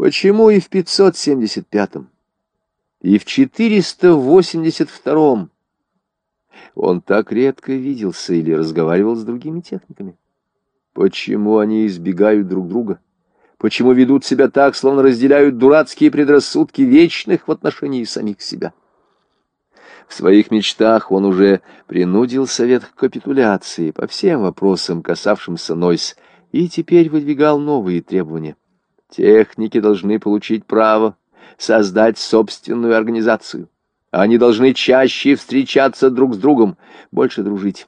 Почему и в 575-м, и в 482-м он так редко виделся или разговаривал с другими техниками? Почему они избегают друг друга? Почему ведут себя так, словно разделяют дурацкие предрассудки вечных в отношении самих себя? В своих мечтах он уже принудил Совет к капитуляции по всем вопросам, касавшимся Нойс, и теперь выдвигал новые требования. Техники должны получить право создать собственную организацию. Они должны чаще встречаться друг с другом, больше дружить.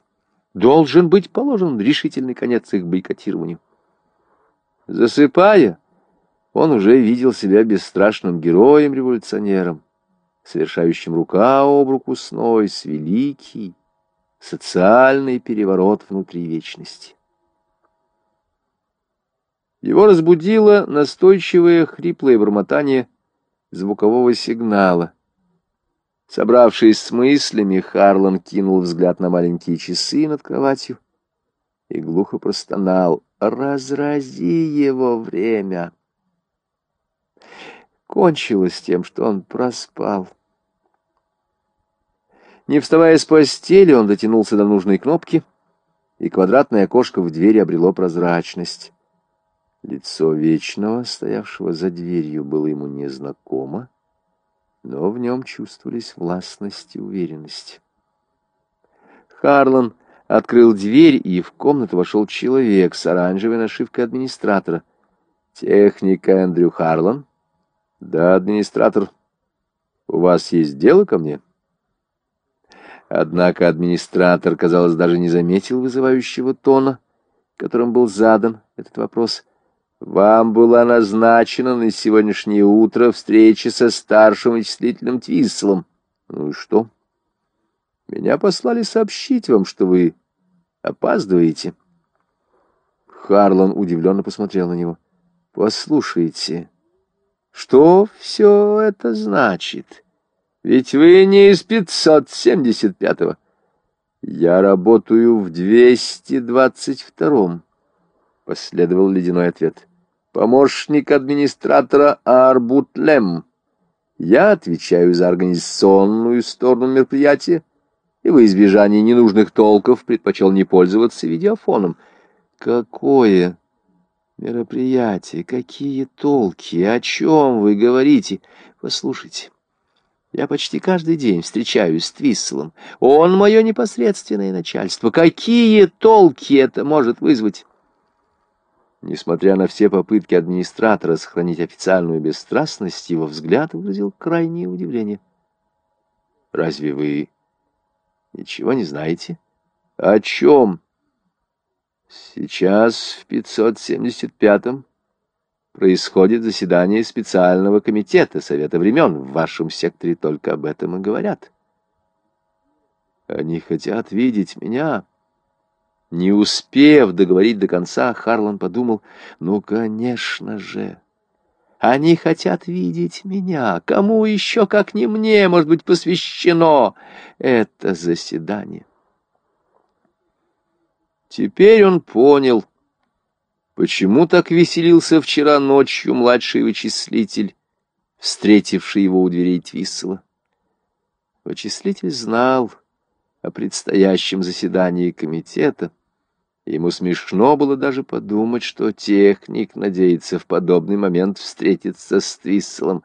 Должен быть положен решительный конец их бойкотированию. Засыпая, он уже видел себя бесстрашным героем-революционером совершающим рука об руку с великий социальный переворот внутри вечности. Его разбудило настойчивое хриплое бормотание звукового сигнала. Собравшись с мыслями, Харлан кинул взгляд на маленькие часы над кроватью и глухо простонал «Разрази его время!» кончилось тем, что он проспал. Не вставая с постели, он дотянулся до нужной кнопки, и квадратное окошко в двери обрело прозрачность. Лицо Вечного, стоявшего за дверью, было ему незнакомо, но в нем чувствовались властность и уверенность. Харлан открыл дверь, и в комнату вошел человек с оранжевой нашивкой администратора. «Техника Эндрю Харлан?» Да, администратор, у вас есть дело ко мне? Однако администратор, казалось, даже не заметил вызывающего тона, которым был задан этот вопрос. Вам была назначена на сегодняшнее утро встреча со старшим вычислительным Твисселом. Ну и что? Меня послали сообщить вам, что вы опаздываете. Харлан удивленно посмотрел на него. Послушайте, что все это значит? Ведь вы не из 575-го. Я работаю в 222-м, последовал ледяной ответ. Помощник администратора Арбутлем. Я отвечаю за организационную сторону мероприятия и во избежание ненужных толков предпочел не пользоваться видеофоном. Какое мероприятие, какие толки, о чем вы говорите? Послушайте, я почти каждый день встречаюсь с Твисселом. Он мое непосредственное начальство. Какие толки это может вызвать? Несмотря на все попытки администратора сохранить официальную бесстрастность, его взгляд выразил крайнее удивление. «Разве вы ничего не знаете?» «О чем?» Сейчас в 575-м происходит заседание специального комитета Совета времен. В вашем секторе только об этом и говорят. Они хотят видеть меня. Не успев договорить до конца, Харлан подумал, ну, конечно же, они хотят видеть меня. Кому еще, как не мне, может быть посвящено это заседание? Теперь он понял, почему так веселился вчера ночью младший вычислитель, встретивший его у дверей Твиссела. Вычислитель знал о предстоящем заседании комитета. Ему смешно было даже подумать, что техник надеется в подобный момент встретиться с Твисселом.